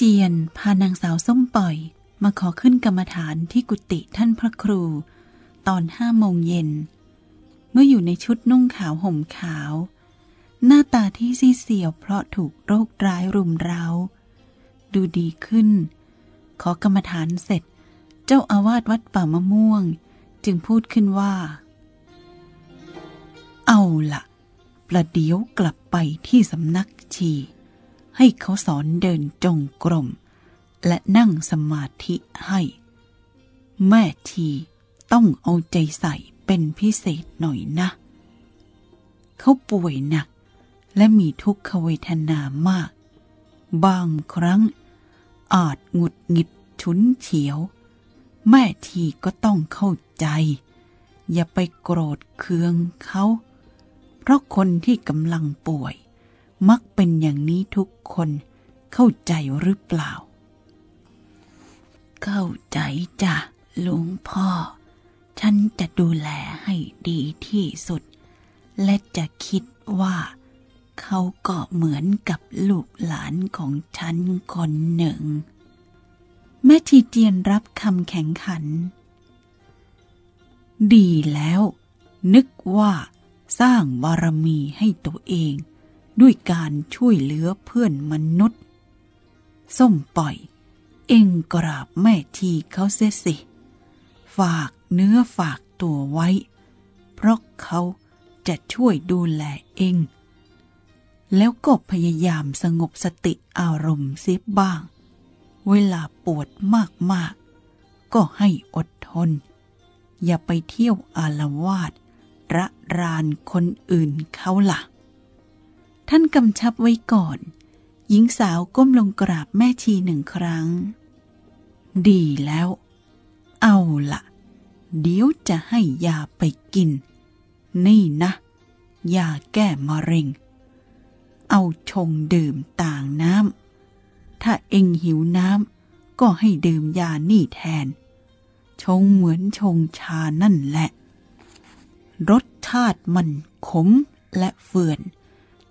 เจียนพานางสาวส้มปล่อย มาขอขึ้นกรรมฐานที่กุฏิท่านพระครู ตอนห้าโมงเย็น เมื่ออยู่ในชุดนุ่งขาวห่มขาว หน้าตาที่ซีเสียวเพราะถูกโรคร้ายรุมเร้า ดูดีขึ้น ขอกรรมฐานเสร็จ เจ้าอาวาสวัดป่ามะม่วง จึงพูดขึ้นว่า เอาละประเดี๋ยวกลับไปที่สำนักชี ให้เขาสอนเดินจงกรม และนั่งสมาธิให้ แม่ทีต้องเอาใจใส่เป็นพิเศษหน่อยนะ เขาป่วยหนัก และมีทุกขเวทนามาก บางครั้ง อาจหงุดหงิดฉุนเฉียว แม่ทีก็ต้องเข้าใจ อย่าไปโกรธเคืองเขา เพราะคนที่กำลังป่วย มักเป็นอย่างนี้ทุกคนเข้าใจหรือเปล่า เข้าใจจ้ะลุงพ่อ ฉันจะดูแลให้ดีที่สุด และจะคิดว่า เขาก็เหมือนกับลูกหลานของฉันคนหนึ่ง แม่ทีเจียนรับคำแข็งขัน ดีแล้ว นึกว่าสร้างบารมีให้ตัวเอง ด้วยการช่วยเหลือเพื่อนมนุษย์ ส้มปล่อย เองกราบแม่ทีเขาเสียสิ ฝากเนื้อฝากตัวไว้ เพราะเขาจะช่วยดูแลเอง แล้วก็พยายามสงบสติอารมณ์เสียบ้าง เวลาปวดมากๆ ก็ให้อดทน อย่าไปเที่ยวอารวาสระรานคนอื่นเขาละ่ะ ท่านกำชับไว้ก่อน หญิงสาวก้มลงกราบแม่ชีหนึ่งครั้ง ดีแล้ว เอาละเดี๋ยวจะให้ยาไปกิน นี่นะยาแก้มะเร็ง เอาชงดื่มต่างน้ำ ถ้าเอ็งหิวน้ำ ก็ให้ดื่มยานี่แทน ชงเหมือนชงชานั่นแหละ รสชาติมันขมและเฟื่อน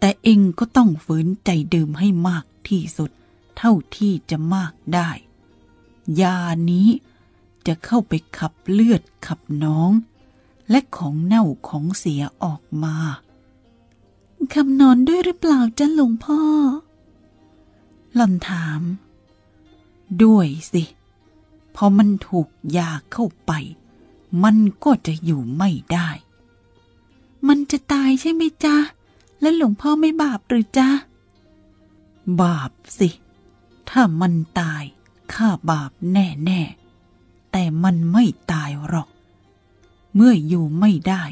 แต่เองก็ต้องฝืนใจดื่มให้มากที่สุด เท่าที่จะมากได้ ยานี้จะเข้าไปขับเลือดขับน้อง และของเน่าของเสียออกมาคำนอนด้วยหรือเปล่าจ้ะหลวงพ่อ หล่อนถาม ด้วยสิพอมันถูกยาเข้าไป มันก็จะอยู่ไม่ได้ มันจะตายใช่ไหมจ๊ะ แล้วหลวงพ่อไม่บาปหรือจ๊ะ บาปสิ ถ้ามันตายข้าบาปแน่ๆ แต่มันไม่ตายหรอก เมื่ออยู่ไม่ได้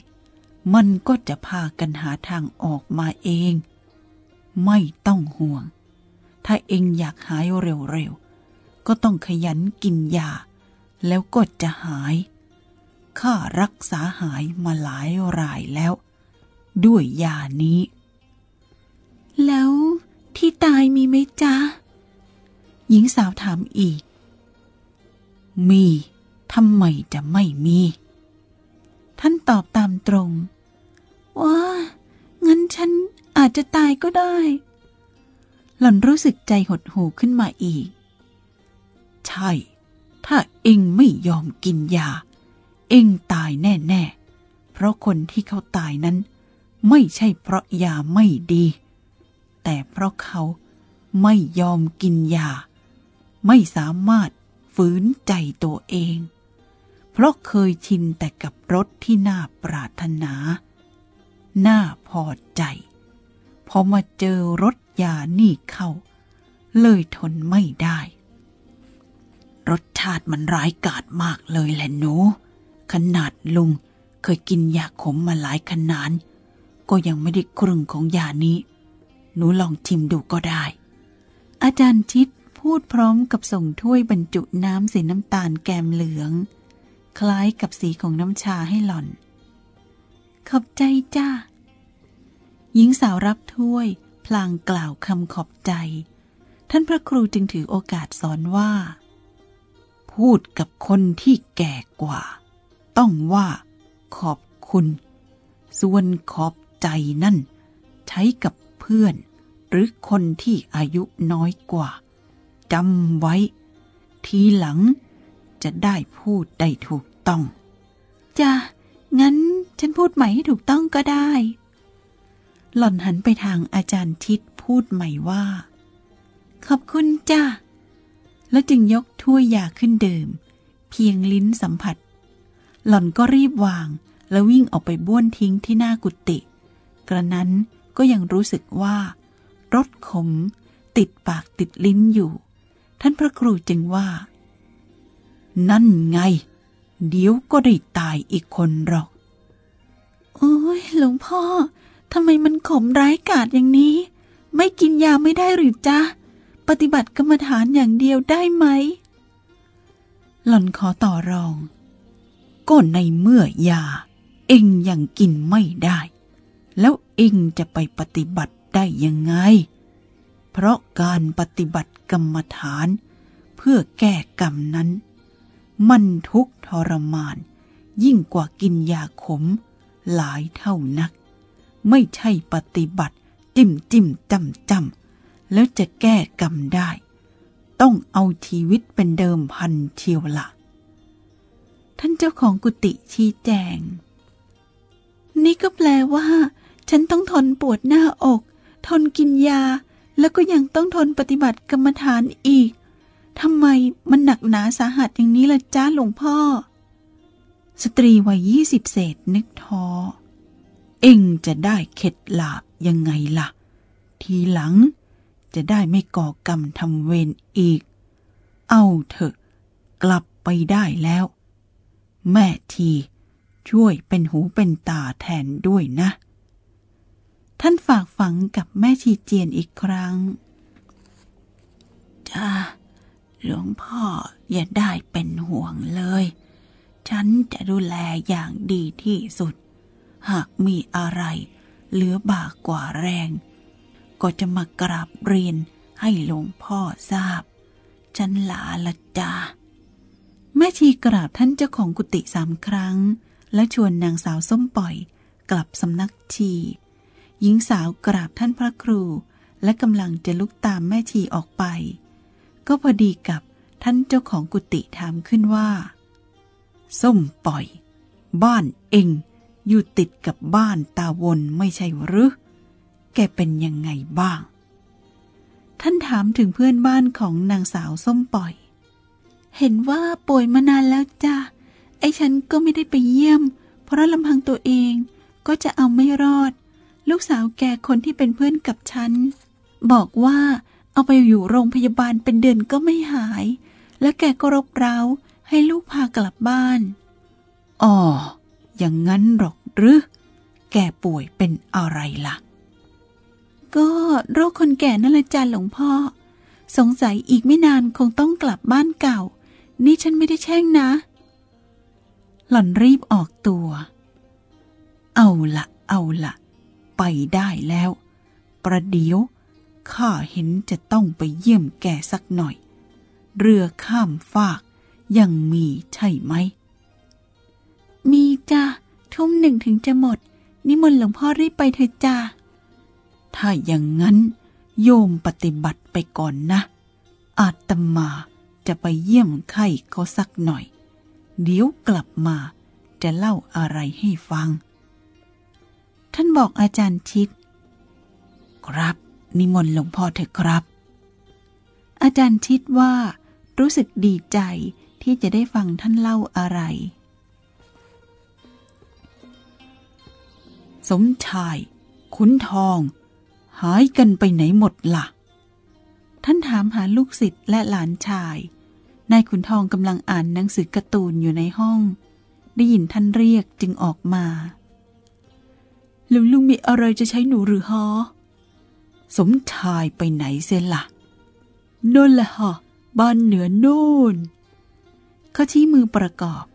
มันก็จะพากันหาทางออกมาเอง ไม่ต้องห่วง ถ้าเองอยากหายเร็วๆ ก็ต้องขยันกินยา แล้วก็จะหาย ข้ารักษาหายมาหลายรายแล้ว ด้วยยานี้ แล้วที่ตายมีไหมจ๊ะ หญิงสาวถามอีก มีทำไมจะไม่มี ท่านตอบตามตรง ว่างั้นฉันอาจจะตายก็ได้ หล่อนรู้สึกใจหดหูขึ้นมาอีก ใช่ ถ้าเองไม่ยอมกินยา เองตายแน่ ๆ เพราะคนที่เขาตายนั้น ไม่ใช่เพราะยาไม่ดี แต่เพราะเขาไม่ยอมกินยา ไม่สามารถฝืนใจตัวเอง เพราะเคยชินแต่กับรสที่น่าปรารถนา น่าพอใจ พอมาเจอรสยานี่เข้า เลยทนไม่ได้ รสชาติมันร้ายกาจมากเลยแหละหนู ขนาดลุงเคยกินยาขมมาหลายขนาดก็ยังไม่ได้ครึ่งของยานี้ หนูลองชิมดูก็ได้ อาจารย์ชิดพูดพร้อมกับส่งถ้วยบรรจุน้ำสีน้ำตาลแกมเหลือง คล้ายกับสีของน้ำชาให้หล่อน ขอบใจจ้า หญิงสาวรับถ้วย พลางกล่าวคำขอบใจ ท่านพระครูจึงถือโอกาสสอนว่า พูดกับคนที่แก่กว่า ต้องว่าขอบคุณ ส่วนขอบใจนั่น ใช้กับ เพื่อน หรือคนที่อายุน้อยกว่าจำไว้ ทีหลังจะได้พูดได้ถูกต้อง จ้ะ งั้นฉันพูดใหม่ให้ถูกต้องก็ได้ หล่อนหันไปทางอาจารย์ทิดพูดใหม่ว่า ขอบคุณจ้ะ แล้วจึงยกถ้วยยาขึ้นดื่ม เพียงลิ้นสัมผัส หล่อนก็รีบวางแล้ววิ่งออกไปบ้วนทิ้งที่หน้ากุฏิกระนั้น ก็ยังรู้สึกว่ารสขมติดปากติดลิ้นอยู่ ท่านพระครูจึงว่า นั่นไง เดี๋ยวก็ได้ตายอีกคนหรอก โอ้ยหลวงพ่อทำไมมันขมร้ายกาจอย่างนี้ ไม่กินยาไม่ได้หรือจ๊ะ ปฏิบัติกรรมฐานอย่างเดียวได้ไหม หล่อนขอต่อรอง ก็ในเมื่อยา เองยังกินไม่ได้ แล้วเองจะไปปฏิบัติได้ยังไง เพราะการปฏิบัติกรรมฐาน เพื่อแก้กรรมนั้น มันทุกข์ทรมาน ยิ่งกว่ากินยาขม หลายเท่านัก ไม่ใช่ปฏิบัติจิ้มจิ้มจำจำแล้วจะแก้กรรมได้ ต้องเอาชีวิตเป็นเดิมพันเชียวละท่านเจ้าของกุฏิชี้แจง นี่ก็แปลว่า ฉันต้องทนปวดหน้าอก ทนกินยา แล้วก็ยังต้องทนปฏิบัติกรรมฐานอีกทำไมมันหนักหนาสาหัสอย่างนี้ล่ะจ้าหลวงพ่อ สตรีวัยยี่สิบเศษนึกท้อ เอ็งจะได้เข็ดหลาบยังไงล่ะ ทีหลังจะได้ไม่ก่อกรรมทำเวรอีก เอาเถอะ กลับไปได้แล้ว แม่ทีช่วยเป็นหูเป็นตาแทนด้วยนะ ท่านฝากฝังกับแม่ชีเจียนอีกครั้ง จ้า หลวงพ่ออย่าได้เป็นห่วงเลย ฉันจะดูแลอย่างดีที่สุด หากมีอะไรเหลือบากกว่าแรง ก็จะมากราบเรียนให้หลวงพ่อทราบ ฉันลาละจ้า แม่ชีกราบท่านเจ้าของกุฏิสามครั้ง และชวนนางสาวส้มปล่อยกลับสำนักชี หญิงสาวกราบท่านพระครู และกำลังจะลุกตามแม่ชีออกไป ก็พอดีกับท่านเจ้าของกุฏิถามขึ้นว่า ส้มปล่อย บ้านเองอยู่ติดกับบ้านตาวนไม่ใช่หรือ แกเป็นยังไงบ้าง ท่านถามถึงเพื่อนบ้านของนางสาวส้มปล่อย เห็นว่าป่วยมานานแล้วจ้ะ ไอ้ฉันก็ไม่ได้ไปเยี่ยม เพราะลำพังตัวเองก็จะเอาไม่รอด ลูกสาวแกคนที่เป็นเพื่อนกับฉัน บอกว่าเอาไปอยู่โรงพยาบาลเป็นเดือนก็ไม่หาย และแกก็รบเร้าให้ลูกพากลับบ้าน อ๋อ อย่างนั้นหรอกหรือ แกป่วยเป็นอะไรล่ะ ก็โรคคนแก่นั่นแหละจ้ะหลวงพ่อ สงสัยอีกไม่นานคงต้องกลับบ้านเก่า นี่ฉันไม่ได้แช่งนะ หล่อนรีบออกตัว เอาละเอาละ ไปได้แล้ว ประเดี๋ยวข้าเห็นจะต้องไปเยี่ยมแกสักหน่อย เรือข้ามฟากยังมีใช่ไหม มีจ้ะทุ่มหนึ่งถึงจะหมด นิมนต์หลวงพ่อรีบไปเถิดจ้าถ้าอย่างนั้นโยมปฏิบัติไปก่อนนะ อาตมาจะไปเยี่ยมไข้เขาสักหน่อย เดี๋ยวกลับมาจะเล่าอะไรให้ฟัง ท่านบอกอาจารย์ชิด ครับ นิมนต์หลวงพ่อเถอะครับ อาจารย์ชิดว่า รู้สึกดีใจที่จะได้ฟังท่านเล่าอะไร สมชาย ขุนทอง หายกันไปไหนหมดละ่ะ ท่านถามหาลูกศิษย์และหลานชายนายขุนทองกำลังอ่านหนังสือการ์ตูนอยู่ในห้อง ได้ยินท่านเรียกจึงออกมา ลุงลุงมีอะไรจะใช้หนูหรือฮอสมชายไปไหนเสียละ่ะนั่นแหละฮะบ้านเหนือโน่นเขาชี้มือประกอบ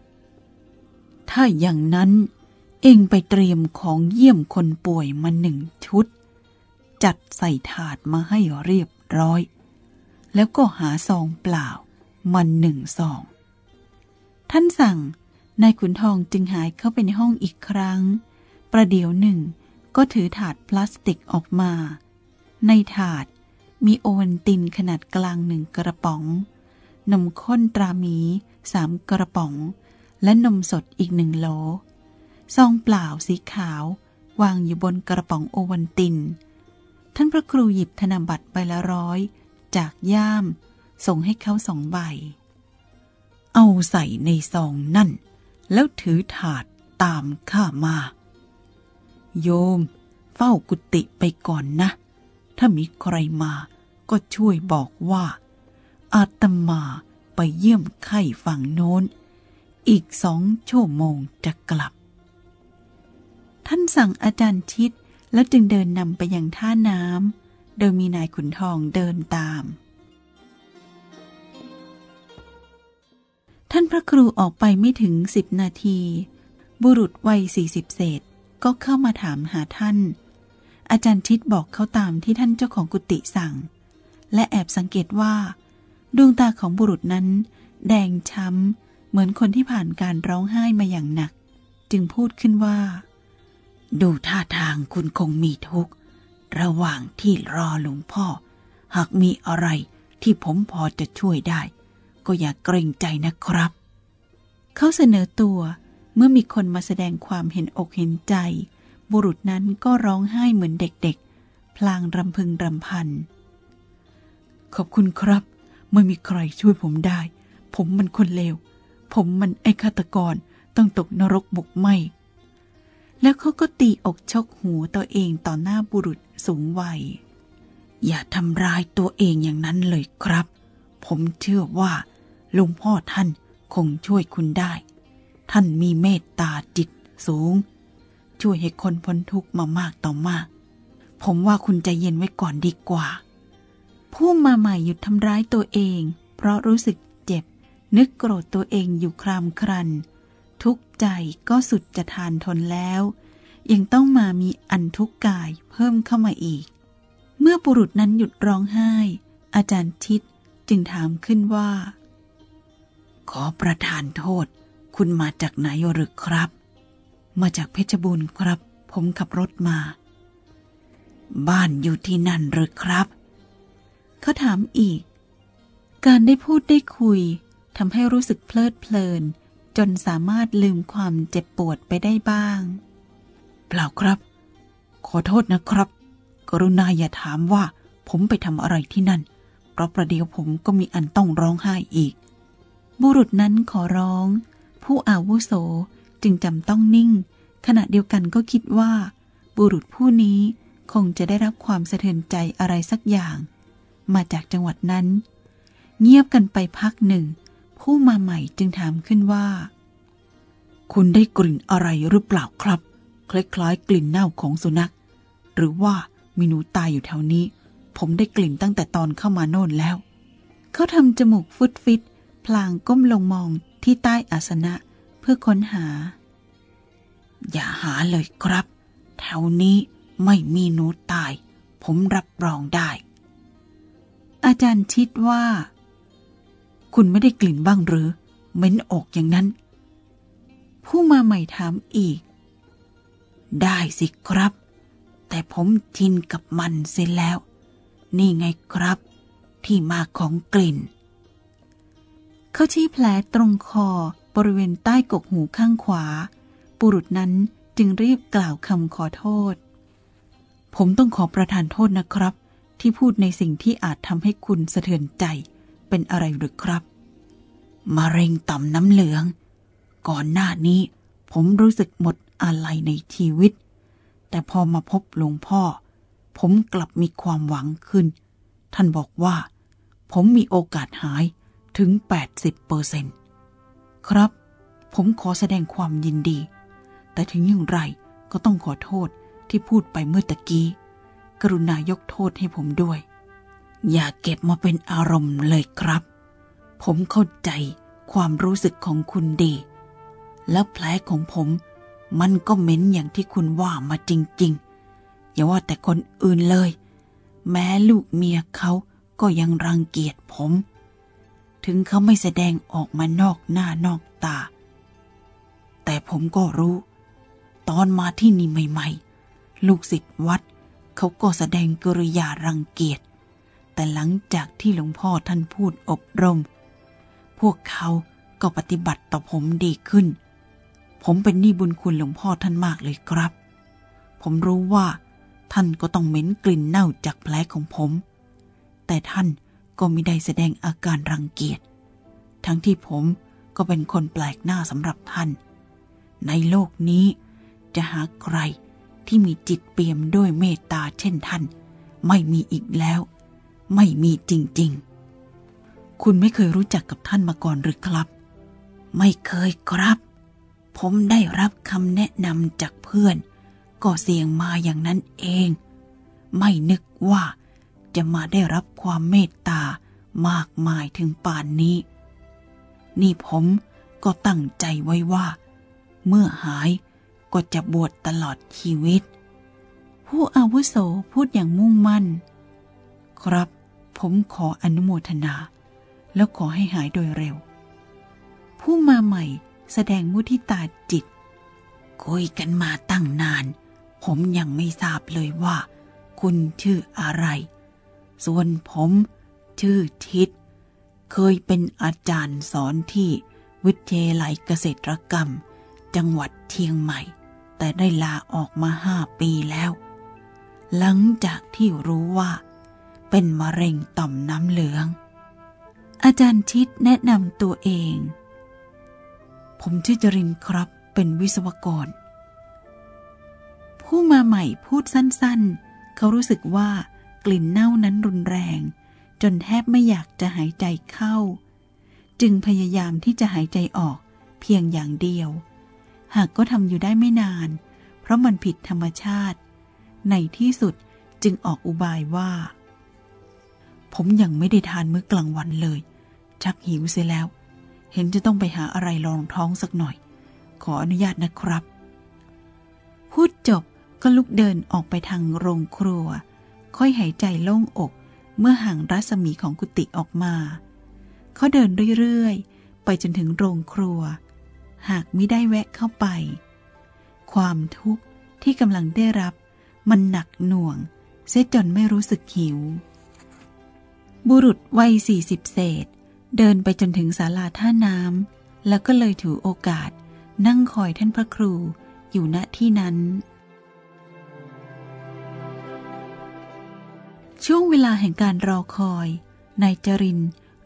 ถ้าอย่างนั้นเองไปเตรียมของเยี่ยมคนป่วยมาหนึ่งชุด จัดใส่ถาดมาให้เรียบร้อย แล้วก็หาซองเปล่ามันหนึ่งซอง ท่านสั่งนายขุนทองจึงหายเข้าไปในห้องอีกครั้ง ประเดี๋ยวหนึ่ง ก็ถือถาดพลาสติกออกมา ในถาดมีโอวันตินขนาดกลางหนึ่งกระป๋อง นมข้นตราหมีสามกระป๋อง และนมสดอีกหนึ่งโหลซองเปล่าสีขาว วางอยู่บนกระป๋องโอวันติน ท่านพระครูหยิบธนบัตรใบละร้อย จากย่าม ส่งให้เขาสองใบ เอาใส่ในซองนั่น แล้วถือถาดตามข้ามา โยม เฝ้ากุฏิไปก่อนนะ ถ้ามีใครมาก็ช่วยบอกว่า อาตมาไปเยี่ยมไข้ฝั่งโน้น อีกสองชั่วโมงจะกลับ ท่านสั่งอาจารย์ชิดแล้วจึงเดินนำไปยังท่าน้ำโดยมีนายขุนทองเดินตาม ท่านพระครูออกไปไม่ถึงสิบนาที บุรุษวัยสี่สิบเศษ ก็เข้ามาถามหาท่าน อาจารย์ชิดบอกเขาตามที่ท่านเจ้าของกุฏิสั่ง และแอบสังเกตว่า ดวงตาของบุรุษนั้น แดงช้ำ เหมือนคนที่ผ่านการร้องไห้มาอย่างหนัก จึงพูดขึ้นว่า ดูท่าทางคุณคงมีทุกข์ ระหว่างที่รอหลวงพ่อ หากมีอะไรที่ผมพอจะช่วยได้ ก็อย่าเกรงใจนะครับ เขาเสนอตัว เมื่อมีคนมาแสดงความเห็นอกเห็นใจ บุรุษนั้นก็ร้องไห้เหมือนเด็กๆ พลางรำพึงรำพัน ขอบคุณครับ ไม่มีใครช่วยผมได้ ผมมันคนเลว ผมมันไอ้ฆาตกรต้องตกนรกบุกไหมแล้วเขาก็ตีอกชกหูตัวเองต่อหน้าบุรุษสูงวัย อย่าทำร้ายตัวเองอย่างนั้นเลยครับ ผมเชื่อว่าลวงพ่อท่านคงช่วยคุณได้ ท่านมีเมตตาจิตสูง ช่วยให้คนพ้นทุกข์มามากต่อมาก ผมว่าคุณใจเย็นไว้ก่อนดีกว่า ผู้มาใหม่หยุดทำร้ายตัวเอง เพราะรู้สึกเจ็บ นึกโกรธตัวเองอยู่ครามครัน ทุกข์ใจก็สุดจะทานทนแล้ว ยังต้องมามีอันทุกข์กายเพิ่มเข้ามาอีก เมื่อบุรุษนั้นหยุดร้องไห้ อาจารย์ทิดจึงถามขึ้นว่า ขอประทานโทษ คุณมาจากไหนหรือครับ มาจากเพชรบูรณ์ครับ ผมขับรถมา บ้านอยู่ที่นั่นหรือครับ เขาถามอีก การได้พูดได้คุยทำให้รู้สึกเพลิดเพลิน จนสามารถลืมความเจ็บปวดไปได้บ้าง เปล่าครับ ขอโทษนะครับ กรุณาอย่าถามว่า ผมไปทำอะไรที่นั่น เพราะประเดี๋ยวผมก็มีอันต้องร้องไห้อีกบุรุษนั้นขอร้อง ผู้อาวุโสจึงจำต้องนิ่ง ขณะเดียวกันก็คิดว่า บุรุษผู้นี้คงจะได้รับความสะเทือนใจอะไรสักอย่าง มาจากจังหวัดนั้น เงียบกันไปพักหนึ่ง ผู้มาใหม่จึงถามขึ้นว่า คุณได้กลิ่นอะไรหรือเปล่าครับ คล้ายๆกลิ่นเน่าของสุนัข หรือว่ามีหนูตายอยู่แถวนี้ ผมได้กลิ่นตั้งแต่ตอนเข้ามาโน่นแล้ว เขาทำจมูกฟุดฟิตพลางก้มลงมอง ที่ใต้อาสนะเพื่อค้นหา อย่าหาเลยครับ แถวนี้ไม่มีหนูตาย ผมรับรองได้ อาจารย์ชิดว่า คุณไม่ได้กลิ่นบ้างหรือเหม็นอกอย่างนั้น ผู้มาใหม่ถามอีก ได้สิครับ แต่ผมชินกับมันเสียแล้ว นี่ไงครับ ที่มาของกลิ่น เขาชี้แผลตรงคอบริเวณใต้กกหูข้างขวาบุรุษนั้นจึงรีบกล่าวคำขอโทษ ผมต้องขอประทานโทษนะครับ ที่พูดในสิ่งที่อาจทำให้คุณสะเทือนใจ เป็นอะไรหรือครับมะเร็งต่อมน้ำเหลือง ก่อนหน้านี้ผมรู้สึกหมดอะไรในชีวิต แต่พอมาพบหลวงพ่อ ผมกลับมีความหวังขึ้น ท่านบอกว่า ผมมีโอกาสหาย ถึง 80เปอร์เซนครับ ผมขอแสดงความยินดี แต่ถึงอย่างไรก็ต้องขอโทษที่พูดไปเมื่อตะกี้ กรุณายกโทษให้ผมด้วย อย่าเก็บมาเป็นอารมณ์เลยครับ ผมเข้าใจความรู้สึกของคุณดี แล้วแผลของผม มันก็เหม็นอย่างที่คุณว่ามาจริง ๆ อย่าว่าแต่คนอื่นเลย แม้ลูกเมียเขาก็ยังรังเกียจผม ถึงเขาไม่แสดงออกมานอกหน้านอกตา แต่ผมก็รู้ ตอนมาที่นี่ใหม่ ๆ ลูกศิษย์วัด เขาก็แสดงกริยารังเกียจ แต่หลังจากที่หลวงพ่อท่านพูดอบรม พวกเขาก็ปฏิบัติต่อผมดีขึ้น ผมเป็นหนี้บุญคุณหลวงพ่อท่านมากเลยครับ ผมรู้ว่า ท่านก็ต้องเหม็นกลิ่นเน่าจากแผลของผม แต่ท่าน ก็ไม่ได้แสดงอาการรังเกียจ ทั้งที่ผมก็เป็นคนแปลกหน้าสำหรับท่าน ในโลกนี้จะหาใครที่มีจิตเปี่ยมด้วยเมตตาเช่นท่าน ไม่มีอีกแล้ว ไม่มีจริง ๆ คุณไม่เคยรู้จักกับท่านมาก่อนหรือครับ ไม่เคยครับ ผมได้รับคำแนะนำจากเพื่อน ก็เสี่ยงมาอย่างนั้นเอง ไม่นึกว่า จะมาได้รับความเมตตามากมายถึงป่านนี้ นี่ผมก็ตั้งใจไว้ว่า เมื่อหายก็จะบวชตลอดชีวิต ผู้อาวุโสพูดอย่างมุ่งมั่น ครับ ผมขออนุโมทนา แล้วขอให้หายโดยเร็ว ผู้มาใหม่แสดงมุทิตาจิต คุยกันมาตั้งนาน ผมยังไม่ทราบเลยว่า คุณชื่ออะไร ส่วนผมชื่อทิศ เคยเป็นอาจารย์สอนที่วิทยาลัยเกษตรกรรม จังหวัดเชียงใหม่ แต่ได้ลาออกมาห้าปีแล้ว หลังจากที่รู้ว่า เป็นมะเร็งต่อมน้ำเหลือง อาจารย์ชิดแนะนำตัวเอง ผมชื่อจรินครับ เป็นวิศวกร ผู้มาใหม่พูดสั้นๆ เขารู้สึกว่า กลิ่นเน่านั้นรุนแรง จนแทบไม่อยากจะหายใจเข้า จึงพยายามที่จะหายใจออกเพียงอย่างเดียว หากก็ทำอยู่ได้ไม่นาน เพราะมันผิดธรรมชาติ ในที่สุดจึงออกอุบายว่า ผมยังไม่ได้ทานมื้อกลางวันเลย ชักหิวเสียแล้ว เห็นจะต้องไปหาอะไรรองท้องสักหน่อย ขออนุญาตนะครับ พูดจบก็ลุกเดินออกไปทางโรงครัว ค่อยหายใจโล่งอกเมื่อห่างรัศมีของกุฏิออกมา เขาเดินเรื่อยๆ ไปจนถึงโรงครัว หากไม่ได้แวะเข้าไป ความทุกข์ที่กำลังได้รับ มันหนักหน่วง เสียจนไม่รู้สึกหิว บุรุษวัยสี่สิบเศษ เดินไปจนถึงศาลาท่าน้ำแล้วก็เลยถือโอกาสนั่งคอยท่านพระครูอยู่ณที่นั้น ช่วงเวลาแห่งการรอคอย นายจริน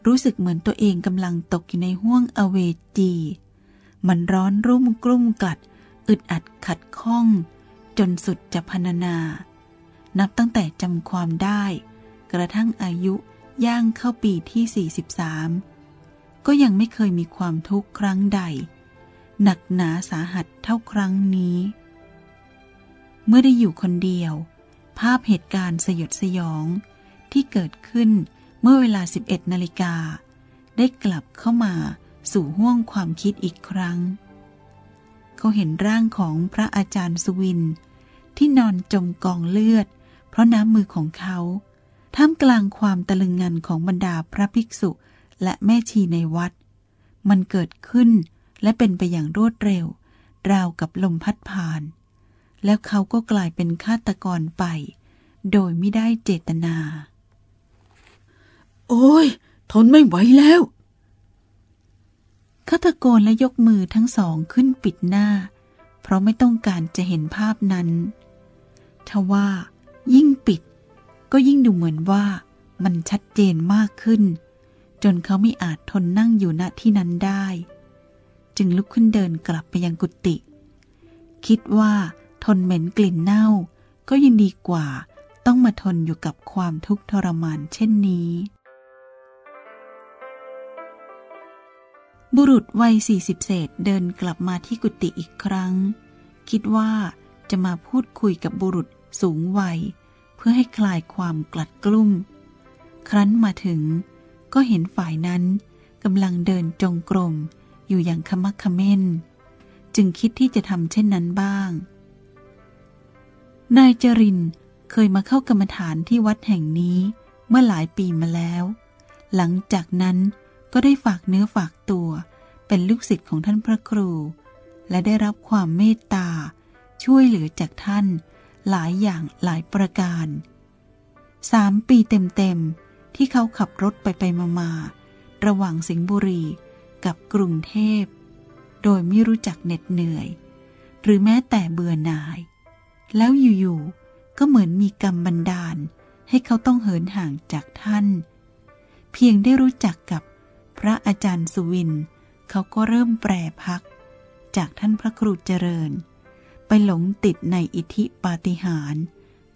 รู้สึกเหมือนตัวเองกำลังตกอยู่ในห้วงอเวจี มันร้อนรุ่มกลุ่มกัด อึดอัดขัดข้อง จนสุดจะพรรณนา นับตั้งแต่จำความได้ กระทั่งอายุย่างเข้าปีที่ 43 ก็ยังไม่เคยมีความทุกข์ครั้งใด หนักหนาสาหัสเท่าครั้งนี้ เมื่อได้อยู่คนเดียว ภาพเหตุการณ์สยดสยองที่เกิดขึ้นเมื่อเวลา 11 นาฬิกา ได้กลับเข้ามาสู่ห้วงความคิดอีกครั้ง เขาเห็นร่างของพระอาจารย์สุวิน ที่นอนจมกองเลือด เพราะน้ำมือของเขา ท่ามกลางความตะลึงงันของบรรดาพระภิกษุและแม่ชีในวัด มันเกิดขึ้นและเป็นไปอย่างรวดเร็ว ราวกับลมพัดผ่าน แล้วเขาก็กลายเป็นฆาตกรไป โดยไม่ได้เจตนา โอ้ย ทนไม่ไหวแล้วฆาตกรและยกมือทั้งสองขึ้นปิดหน้า เพราะไม่ต้องการจะเห็นภาพนั้นทว่า ยิ่งปิด ก็ยิ่งดูเหมือนว่ามันชัดเจนมากขึ้น จนเขาไม่อาจทนนั่งอยู่ณที่นั้นได้ จึงลุกขึ้นเดินกลับไปยังกุฏิคิดว่า ทนเหม็นกลิ่นเน่า ก็ยังดีกว่าต้องมาทนอยู่กับความทุกข์ทรมานเช่นนี้ บุรุษวัยสี่สิบเศษเดินกลับมาที่กุฏิอีกครั้ง คิดว่าจะมาพูดคุยกับบุรุษสูงวัย เพื่อให้คลายความกลัดกลุ้ม ครั้นมาถึง ก็เห็นฝ่ายนั้นกำลังเดินจงกรมอยู่อย่างขมักขม้น จึงคิดที่จะทำเช่นนั้นบ้าง นายจรินเคยมาเข้ากรรมฐานที่วัดแห่งนี้เมื่อหลายปีมาแล้ว หลังจากนั้นก็ได้ฝากเนื้อฝากตัว เป็นลูกศิษย์ของท่านพระครู และได้รับความเมตตา ช่วยเหลือจากท่านหลายอย่างหลายประการสามปีเต็มๆ ที่เขาขับรถไปไปมามาระหว่างสิงห์บุรีกับกรุงเทพ โดยไม่รู้จักเหน็ดเหนื่อย หรือแม้แต่เบื่อหน่าย แล้วอยู่ๆก็เหมือนมีกรรมบันดาล ให้เขาต้องเหินห่างจากท่าน เพียงได้รู้จักกับพระอาจารย์สุวิน เขาก็เริ่มแปรพัก จากท่านพระครูเจริญ ไปหลงติดในอิทธิปาฏิหาริย์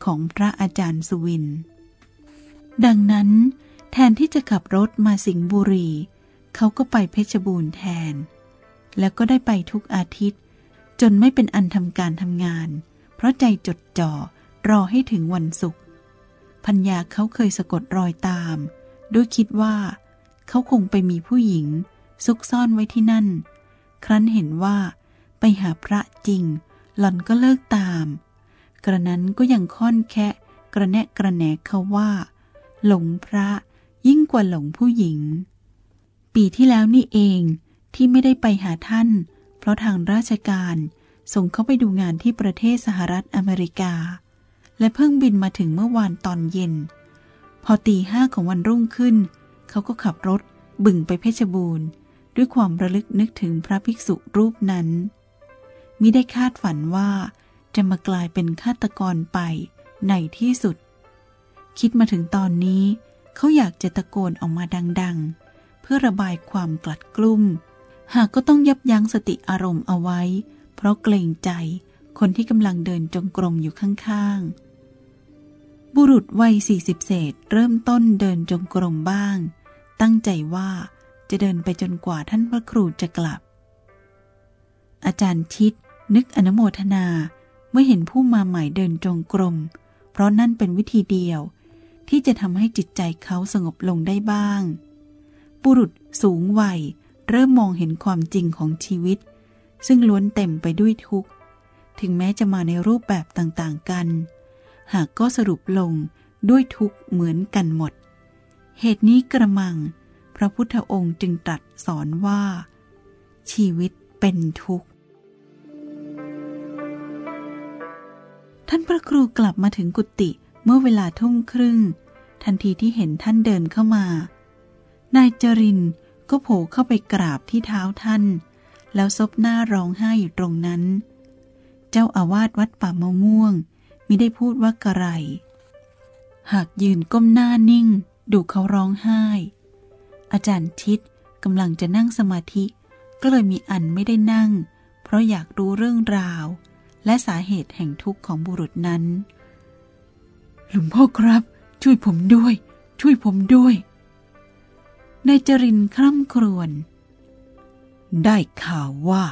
ของพระอาจารย์สุวิน ดังนั้น แทนที่จะขับรถมาสิงห์บุรี เขาก็ไปเพชรบูรณ์แทน แล้วก็ได้ไปทุกอาทิตย์ จนไม่เป็นอันทำการทำงาน เพราะใจจดจ่อรอให้ถึงวันศุกร์พัญญาเขาเคยสะกดรอยตาม ด้วยคิดว่า เขาคงไปมีผู้หญิง ซุกซ่อนไว้ที่นั่น ครั้นเห็นว่า ไปหาพระจริง หล่อนก็เลิกตาม กระนั้นก็ยังค่อนแคะกระแนะกระแหนเขาว่า หลงพระยิ่งกว่าหลงผู้หญิง ปีที่แล้วนี่เองที่ไม่ได้ไปหาท่าน เพราะทางราชการ ส่งเขาไปดูงานที่ประเทศสหรัฐอเมริกา และเพิ่งบินมาถึงเมื่อวานตอนเย็น พอตีห้าของวันรุ่งขึ้น เขาก็ขับรถบึ่งไปเพชรบูรณ์ ด้วยความระลึกนึกถึงพระภิกษุรูปนั้นมิได้คาดฝันว่าจะมากลายเป็นฆาตกรไปในที่สุด คิดมาถึงตอนนี้ เขาอยากจะตะโกนออกมาดัง ๆ เพื่อระบายความกลัดกลุ้ม หากก็ต้องยับยั้งสติอารมณ์เอาไว้ เพราะเกรงใจคนที่กำลังเดินจงกรมอยู่ข้างๆ บุรุษวัยสี่สิบเศษเริ่มต้นเดินจงกรมบ้าง ตั้งใจว่าจะเดินไปจนกว่าท่านพระครูจะกลับ อาจารย์ชิดนึกอนุโมทนาเมื่อเห็นผู้มาใหม่เดินจงกรม เพราะนั่นเป็นวิธีเดียว ที่จะทำให้จิตใจเขาสงบลงได้บ้าง บุรุษสูงวัยเริ่มมองเห็นความจริงของชีวิต ซึ่งล้วนเต็มไปด้วยทุกข์ ถึงแม้จะมาในรูปแบบต่างๆกัน หากก็สรุปลงด้วยทุกข์เหมือนกันหมด เหตุนี้กระมัง พระพุทธองค์จึงตรัสสอนว่า ชีวิตเป็นทุกข์ ท่านพระครูกลับมาถึงกุฏิเมื่อเวลาทุ่มครึ่ง ทันทีที่เห็นท่านเดินเข้ามา นายจรินก็โผล่เข้าไปกราบที่เท้าท่าน แล้วซบหน้าร้องไห้อยู่ตรงนั้น เจ้าอาวาสวัดป่ามะม่วงมิได้พูดว่ากระไร หากยืนก้มหน้านิ่ง ดูเขาร้องไห้ อาจารย์ทิดกำลังจะนั่งสมาธิ ก็เลยมีอันไม่ได้นั่ง เพราะอยากรู้เรื่องราว และสาเหตุแห่งทุกข์ของบุรุษนั้น หลวงพ่อครับ ช่วยผมด้วย ช่วยผมด้วยนายจรินคร่ำครวญ ได้ข่าวว่า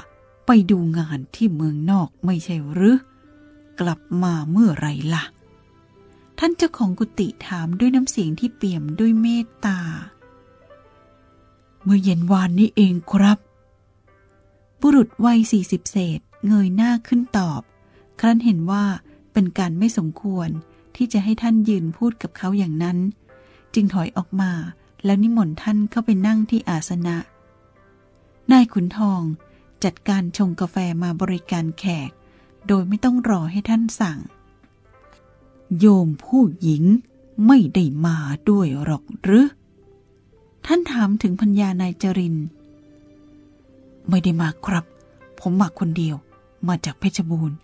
ไปดูงานที่เมืองนอกไม่ใช่หรือ กลับมาเมื่อไรละ่ะ ท่านเจ้าของกุฏิถามด้วยน้ำเสียงที่เปี่ยมด้วยเมตตา เมื่อเย็นวานนี้เองครับ บุรุษวัยสี่สิบเศษเงยหน้าขึ้นตอบ ครั้นเห็นว่าเป็นการไม่สมควรที่จะให้ท่านยืนพูดกับเขาอย่างนั้น จึงถอยออกมาแล้วนิมนต์ท่านเข้าไปนั่งที่อาสนะ นายขุนทองจัดการชงกาแฟมาบริการแขก โดยไม่ต้องรอให้ท่านสั่ง โยมผู้หญิงไม่ได้มาด้วยหรอกหรือ ท่านถามถึงพัญญานายจริน ไม่ได้มาครับ ผมมาคนเดียวมาจากเพชรบูรณ์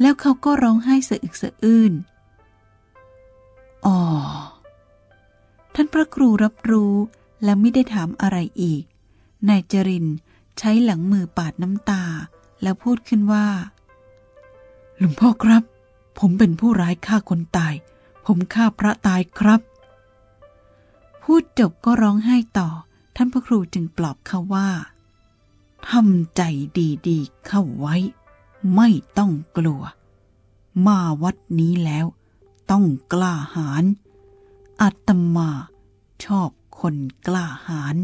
แล้วเขาก็ร้องไห้สะอึกสะอื้นอ๋อท่านพระครูรับรู้และไม่ได้ถามอะไรอีก นายจรินใช้หลังมือปาดน้ำตา แล้วพูดขึ้นว่า หลวงพ่อครับ ผมเป็นผู้ร้ายฆ่าคนตาย ผมฆ่าพระตายครับ พูดจบก็ร้องไห้ต่อ ท่านพระครูจึงปลอบเขาว่าทำใจดีๆ เข้าไว้ ไม่ต้องกลัว มาวัดนี้แล้ว ต้องกล้าหาญอาตมาชอบคนกล้าหาญ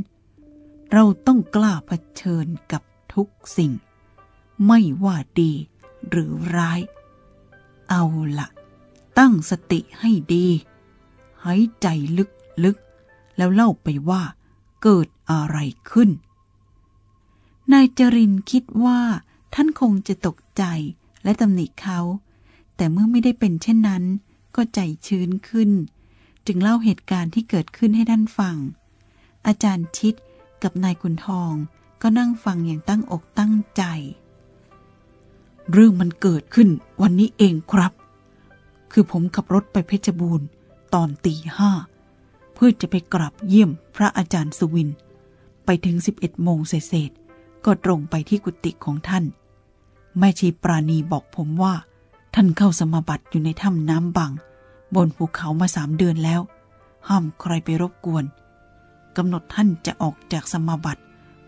เราต้องกล้าเผชิญกับทุกสิ่ง ไม่ว่าดีหรือร้าย เอาละตั้งสติให้ดี หายใจลึกๆ แล้วเล่าไปว่า เกิดอะไรขึ้น นายจรินคิดว่าท่านคงจะตกใจและตำหนิเขา แต่เมื่อไม่ได้เป็นเช่นนั้น ก็ใจชื้นขึ้น จึงเล่าเหตุการณ์ที่เกิดขึ้นให้ท่านฟัง อาจารย์ชิด กับนายขุนทองก็นั่งฟังอย่างตั้งอกตั้งใจ เรื่องมันเกิดขึ้นวันนี้เองครับ คือผมขับรถไปเพชรบูรณ์ตอนตีห้าเพื่อจะไปกราบเยี่ยมพระอาจารย์สุวิน ไปถึง11โมงเศษก็ตรงไปที่กุฏิของท่าน แม่ชีปราณีบอกผมว่า ท่านเข้าสมาบัติอยู่ในถ้ำน้ำบัง บนภูเขามาสามเดือนแล้ว ห้ามใครไปรบกวน กำหนดท่านจะออกจากสมาบัติ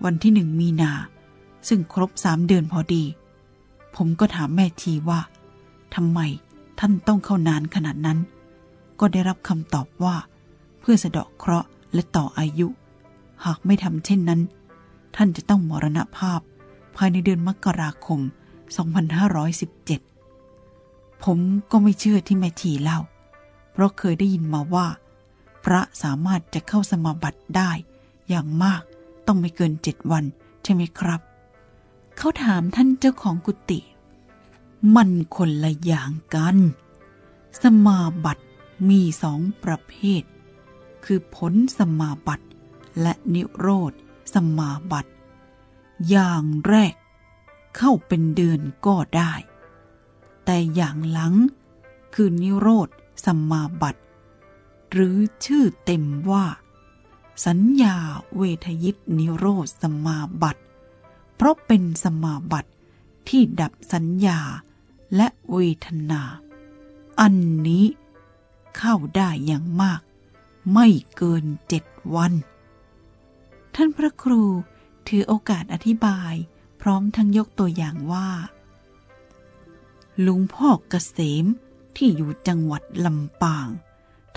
วันที่หนึ่งมีนา ซึ่งครบสามเดือนพอดี ผมก็ถามแม่ชีว่าทำไมท่านต้องเข้านานขนาดนั้น ก็ได้รับคำตอบว่า เพื่อสะเดาะเคราะห์และต่ออายุ หากไม่ทำเช่นนั้น ท่านจะต้องมรณภาพ ภายในเดือนมกราคม 2517 ผมก็ไม่เชื่อที่แม่ชีเล่า เพราะเคยได้ยินมาว่า พระสามารถจะเข้าสมาบัติได้ อย่างมากต้องไม่เกินเจ็ดวัน ใช่ไหมครับ เขาถามท่านเจ้าของกุฏิมันคนละอย่างกัน สมาบัติมีสองประเภท คือผลสมาบัติและนิโรธสมาบัติ อย่างแรกเข้าเป็นเดือนก็ได้ แต่อย่างหลังคือนิโรธสมาบัติ หรือชื่อเต็มว่า สัญญาเวทยิตนิโรธสมาบัติ เพราะเป็นสมาบัติที่ดับสัญญาและเวทนา อันนี้เข้าได้อย่างมาก ไม่เกินเจ็ดวัน ท่านพระครูถือโอกาสอธิบายพร้อมทั้งยกตัวอย่างว่า ลุงพ่อเกษมที่อยู่จังหวัดลำปาง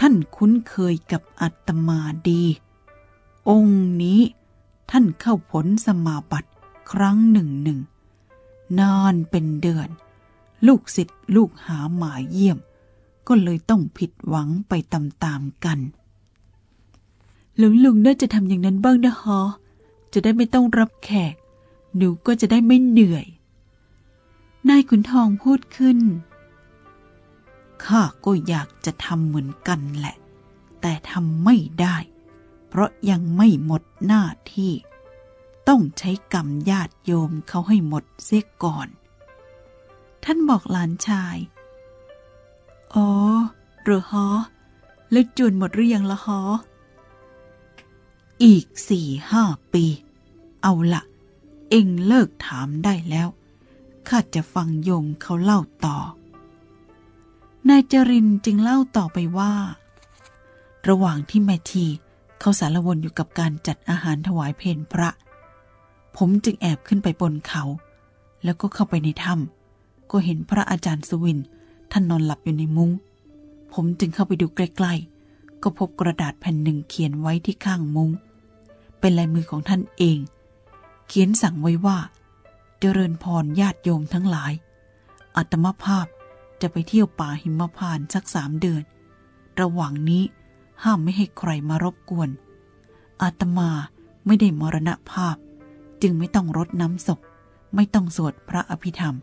ท่านคุ้นเคยกับอัตมาดี องค์นี้ท่านเข้าผลสมาบัติครั้งหนึ่งหนึ่ง นานเป็นเดือน ลูกศิษย์ลูกหาหมาเยี่ยม ก็เลยต้องผิดหวังไปตามๆกัน หลวงลุงน่าจะทำอย่างนั้นบ้างนะฮะจะได้ไม่ต้องรับแขก หนูก็จะได้ไม่เหนื่อย นายขุนทองพูดขึ้น ข้าก็อยากจะทำเหมือนกันแหละ แต่ทำไม่ได้ เพราะยังไม่หมดหน้าที่ ต้องใช้กรรมญาติโยมเขาให้หมดเสียก่อน ท่านบอกหลานชาย อ๋อหรือฮอแล้วจุนหมดหรือยังละฮออีกสี่ห้าปี เอาละเอ็งเลิกถามได้แล้ว ข้าจะฟังโยมเขาเล่าต่อ นายจรินจึงเล่าต่อไปว่า ระหว่างที่แม่ทีเขาสารวนอยู่กับการจัดอาหารถวายเพลพระ ผมจึงแอบขึ้นไปบนเขา แล้วก็เข้าไปในถ้ำก็เห็นพระอาจารย์สุวินท่านนอนหลับอยู่ในมุง้ง ผมจึงเข้าไปดูใกล้ๆ ก็พบกระดาษแผ่นหนึ่งเขียนไว้ที่ข้างมุง้ง เป็นลายมือของท่านเอง เขียนสั่งไว้ว่า เจริญพรญาติโยมทั้งหลายอัตมภาพ จะไปเที่ยวป่าหิมพานสักสามเดือน ระหว่างนี้ห้ามไม่ให้ใครมารบกวน อาตมาไม่ได้มรณภาพ จึงไม่ต้องรดน้ำศพ ไม่ต้องสวดพระอภิธรรม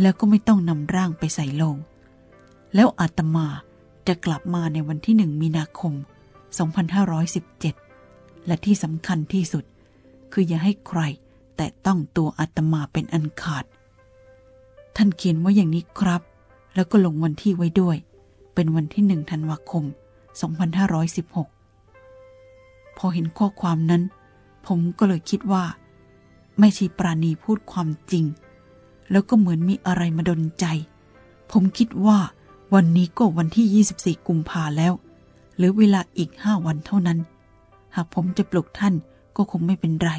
แล้วก็ไม่ต้องนำร่างไปใส่ลง แล้วอาตมาจะกลับมาในวันที่หนึ่งมีนาคม 2517 และที่สำคัญที่สุด คืออย่าให้ใคร แต่ต้องตัวอาตมาเป็นอันขาด ท่านเขียนว่าอย่างนี้ครับ แล้วก็ลงวันที่ไว้ด้วย เป็นวันที่หนึ่งธันวาคม 2516 พอเห็นข้อความนั้น ผมก็เลยคิดว่าแม่ชีปราณีพูดความจริง แล้วก็เหมือนมีอะไรมาดนใจ ผมคิดว่าวันนี้ก็วันที่ 24 กุมภาแล้ว หรือเวลาอีกห้าวันเท่านั้น หากผมจะปลุกท่านก็คงไม่เป็นไร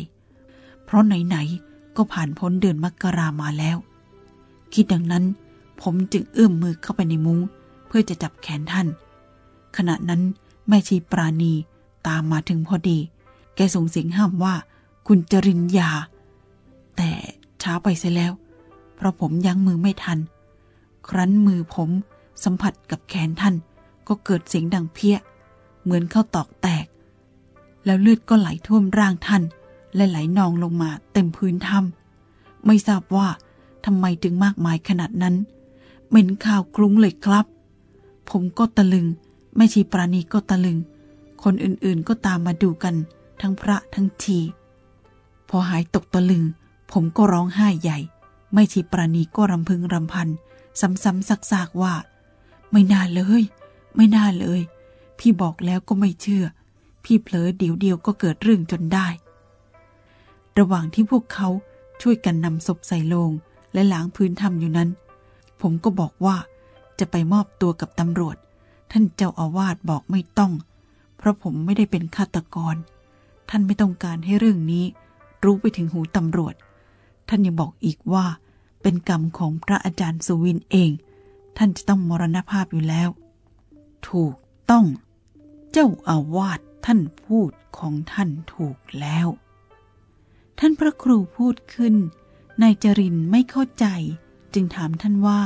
เพราะไหน ๆ ก็ผ่านพ้นเดือนมกรามาแล้ว คิดดังนั้น ผมจึงเอื้อมมือเข้าไปในมุง้ง เพื่อจะจับแขนท่าน ขณะนั้นแม่ชีปราณีตามมาถึงพอดี แกส่งเสียงห้ามว่าคุณจริญญาแต่ช้าไปเสียแล้ว เพราะผมยั้งมือไม่ทัน ครั้นมือผมสัมผัสกับแขนท่าน ก็เกิดเสียงดังเพี้ย เหมือนเข้าตอกแตก แล้วเลือดก็ไหลท่วมร่างท่าน และไหลนองลงมาเต็มพื้นถ้ำไม่ทราบว่า ทำไมถึงมากมายขนาดนั้น เหม็นข่าวคลุ้งเลยครับ ผมก็ตะลึงแม่ชีปราณีก็ตะลึง คนอื่นๆก็ตามมาดูกัน ทั้งพระทั้งชี พอหายตกตะลึง ผมก็ร้องไห้ใหญ่แม่ชีปราณีก็รำพึงรำพัน ซ้ำๆซักๆว่า ไม่น่าเลย ไม่น่าเลย พี่บอกแล้วก็ไม่เชื่อ พี่เผลอเดี๋ยวเดียวก็เกิดเรื่องจนได้ ระหว่างที่พวกเขาช่วยกันนำศพใส่โลง และล้างพื้นทำอยู่นั้น ผมก็บอกว่าจะไปมอบตัวกับตำรวจ ท่านเจ้าอาวาสบอกไม่ต้อง เพราะผมไม่ได้เป็นฆาตกร ท่านไม่ต้องการให้เรื่องนี้ รู้ไปถึงหูตำรวจ ท่านยังบอกอีกว่า เป็นกรรมของพระอาจารย์สุวินเอง ท่านจะต้องมรณภาพอยู่แล้ว ถูกต้อง เจ้าอาวาสท่านพูดของท่านถูกแล้ว ท่านพระครูพูดขึ้น นายจรินไม่เข้าใจจึงถามท่านว่า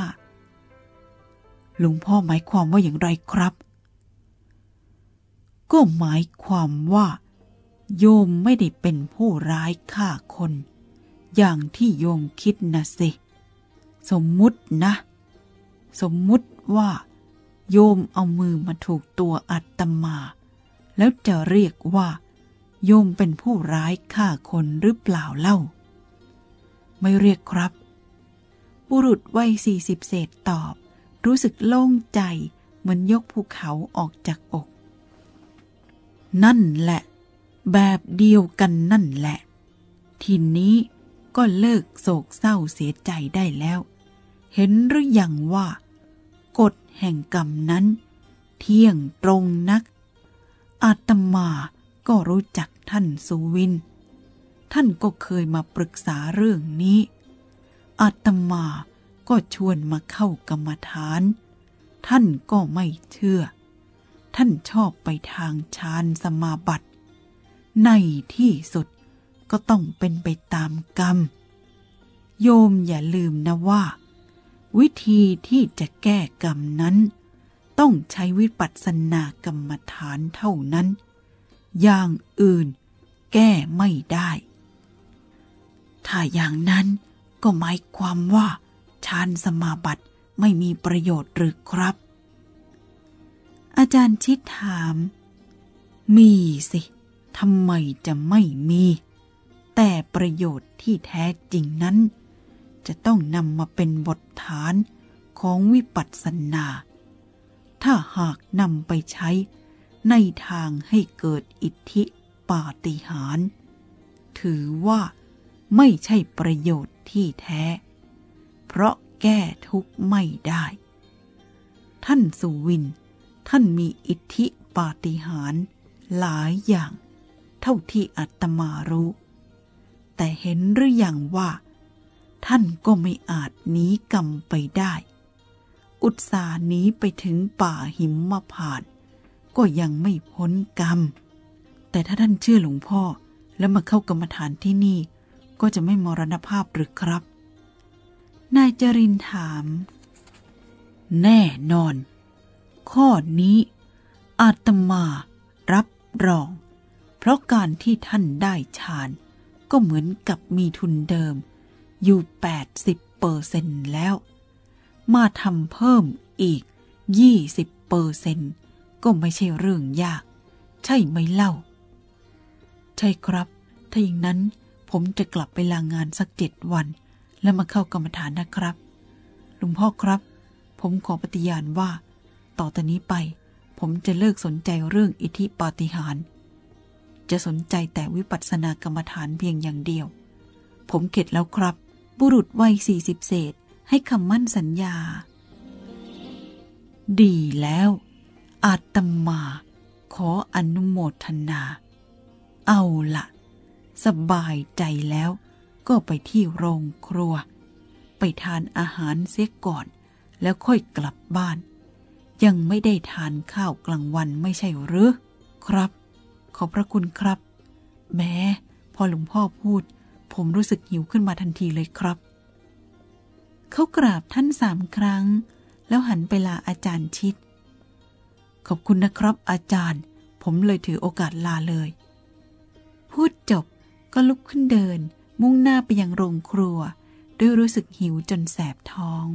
หลวงพ่อหมายความว่าอย่างไรครับ ก็หมายความว่า โยมไม่ได้เป็นผู้ร้ายฆ่าคน อย่างที่โยมคิดนะสิ สมมุตินะ สมมุติว่า โยมเอามือมาถูกตัวอัตมา แล้วจะเรียกว่า โยมเป็นผู้ร้ายฆ่าคนหรือเปล่าเล่า ไม่เรียกครับ บุรุษวัยสี่สิบเศษตอบ รู้สึกโล่งใจเหมือนยกภูเขาออกจากอก นั่นแหละ แบบเดียวกันนั่นแหละ ทีนี้ก็เลิกโศกเศร้าเสียใจได้แล้ว เห็นหรืออยังว่า กฎแห่งกรรมนั้น เที่ยงตรงนัก อาตมาก็รู้จักท่านสุวิน ท่านก็เคยมาปรึกษาเรื่องนี้อาตมาก็ชวนมาเข้ากรรมฐาน ท่านก็ไม่เชื่อ ท่านชอบไปทางฌานสมาบัติ ในที่สุดก็ต้องเป็นไปตามกรรม โยมอย่าลืมนะว่า วิธีที่จะแก้กรรมนั้น ต้องใช้วิปัสสนากรรมฐานเท่านั้น อย่างอื่นแก้ไม่ได้ ถ้าอย่างนั้นก็หมายความว่าฌานสมาบัติไม่มีประโยชน์หรือครับ อาจารย์ชิดถาม มีสิทำไมจะไม่มี แต่ประโยชน์ที่แท้จริงนั้น จะต้องนำมาเป็นบทฐานของวิปัสสนา ถ้าหากนำไปใช้ในทางให้เกิดอิทธิปาฏิหาริย์ถือว่า ไม่ใช่ประโยชน์ที่แท้ เพราะแก้ทุกข์ไม่ได้ ท่านสุวิน ท่านมีอิทธิปาฏิหาริย์หลายอย่าง เท่าที่อาตมารู้ แต่เห็นหรืออยังว่า ท่านก็ไม่อาจหนีกรรมไปได้ อุตสาหนีไปถึงป่าหิมมาผ่าน ก็ยังไม่พ้นกรรม แต่ถ้าท่านเชื่อหลวงพ่อแล้วมาเข้ากรรมฐานที่นี่ ก็จะไม่มรณภาพหรือครับ นายจรินถาม แน่นอน ข้อนี้ อาตมารับรอง เพราะการที่ท่านได้ฌาน ก็เหมือนกับมีทุนเดิม อยู่ 80เปอร์เซนแล้ว มาทำเพิ่มอีก 20เปอร์เซนก็ไม่ใช่เรื่องยาก ใช่ไหมเล่า ใช่ครับ ถ้าอย่างนั้น ผมจะกลับไปลางงานสักเจ็ดวัน แล้วมาเข้ากรรมฐานนะครับ หลวงพ่อครับ ผมขอปฏิญาณว่า ต่อแต่นี้ไป ผมจะเลิกสนใจเรื่องอิทธิปาฏิหาริย์จะสนใจแต่วิปัสสนากรรมฐานเพียงอย่างเดียว ผมเข็ดแล้วครับ บุรุษวัยสี่สิบเศษให้คำมั่นสัญญา ดีแล้ว อาตมา ขออนุโมทนา เอาละ สบายใจแล้ว ก็ไปที่โรงครัว ไปทานอาหารเสียก่อน แล้วค่อยกลับบ้าน ยังไม่ได้ทานข้าวกลางวันไม่ใช่หรือ ครับ ขอบพระคุณครับ แม้พอหลวงพ่อพูด ผมรู้สึกหิวขึ้นมาทันทีเลยครับ เขากราบท่านสามครั้ง แล้วหันไปลาอาจารย์ชิด ขอบคุณนะครับอาจารย์ ผมเลยถือโอกาสลาเลย พูดจบ ก็ลุกขึ้นเดิน มุ่งหน้าไปยังโรงครัว ด้วยรู้สึกหิวจนแสบท้อง